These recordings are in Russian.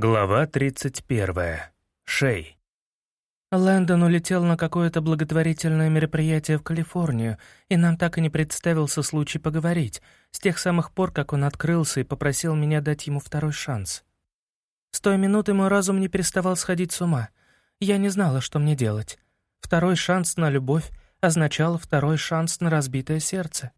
Глава 31. Шей. Лэндон улетел на какое-то благотворительное мероприятие в Калифорнию, и нам так и не представился случай поговорить, с тех самых пор, как он открылся и попросил меня дать ему второй шанс. С той минуты мой разум не переставал сходить с ума. Я не знала, что мне делать. Второй шанс на любовь означал второй шанс на разбитое сердце.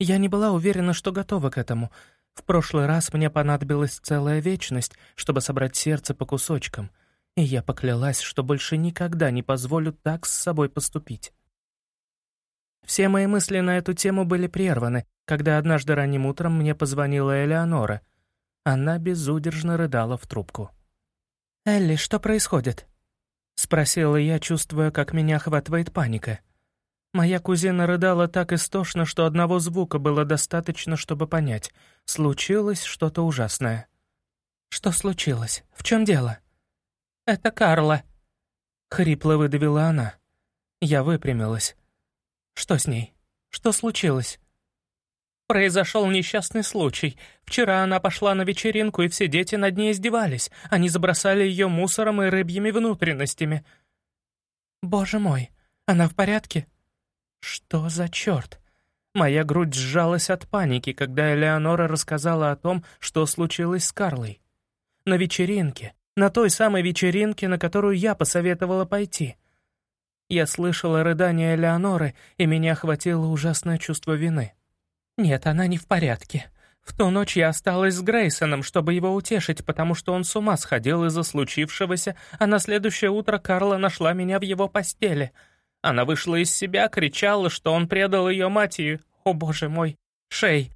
Я не была уверена, что готова к этому — в прошлый раз мне понадобилась целая вечность, чтобы собрать сердце по кусочкам, и я поклялась, что больше никогда не позволю так с собой поступить. Все мои мысли на эту тему были прерваны, когда однажды ранним утром мне позвонила Элеонора. Она безудержно рыдала в трубку. «Элли, что происходит?» — спросила я, чувствуя, как меня охватывает паника. Моя кузина рыдала так истошно, что одного звука было достаточно, чтобы понять. Случилось что-то ужасное. «Что случилось? В чем дело?» «Это Карла», — хрипло выдавила она. Я выпрямилась. «Что с ней? Что случилось?» Произошел несчастный случай. Вчера она пошла на вечеринку, и все дети над ней издевались. Они забросали ее мусором и рыбьими внутренностями. «Боже мой, она в порядке?» Что за черт? Моя грудь сжалась от паники, когда Элеонора рассказала о том, что случилось с Карлой. На вечеринке, на той самой вечеринке, на которую я посоветовала пойти. Я слышала рыдания Элеоноры, и меня охватило ужасное чувство вины. Нет, она не в порядке. В ту ночь я осталась с Грейсоном, чтобы его утешить, потому что он с ума сходил из-за случившегося, а на следующее утро Карла нашла меня в его постели — она вышла из себя, кричала, что он предал ее мать и... О, боже мой, Шей!»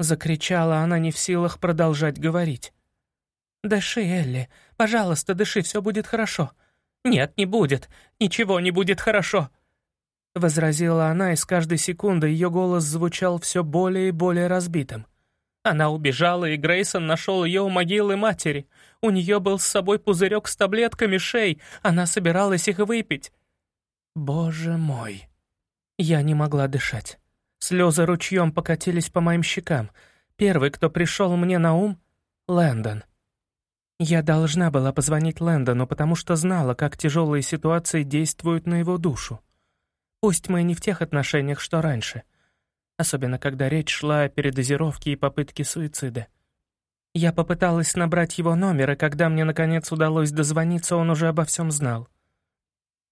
Закричала она не в силах продолжать говорить. «Дыши, Элли, пожалуйста, дыши, все будет хорошо». «Нет, не будет, ничего не будет хорошо», — возразила она, и с каждой секундой ее голос звучал все более и более разбитым. Она убежала, и Грейсон нашел ее у могилы матери. У нее был с собой пузырек с таблетками шей, она собиралась их выпить. Боже мой. Я не могла дышать. Слезы ручьем покатились по моим щекам. Первый, кто пришел мне на ум — Лэндон. Я должна была позвонить Лэндону, потому что знала, как тяжелые ситуации действуют на его душу. Пусть мы не в тех отношениях, что раньше. Особенно, когда речь шла о передозировке и попытке суицида. Я попыталась набрать его номер, и когда мне наконец удалось дозвониться, он уже обо всем знал.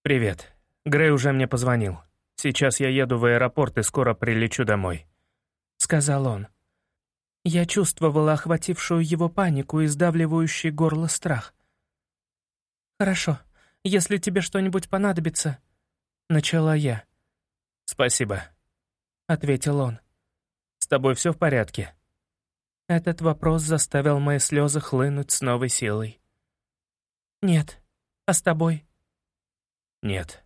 «Привет. Грей уже мне позвонил. Сейчас я еду в аэропорт и скоро прилечу домой», — сказал он. Я чувствовала охватившую его панику и сдавливающий горло страх. «Хорошо, если тебе что-нибудь понадобится...» — начала я. «Спасибо», — ответил он. «С тобой все в порядке?» Этот вопрос заставил мои слезы хлынуть с новой силой. «Нет. А с тобой?» «Нет».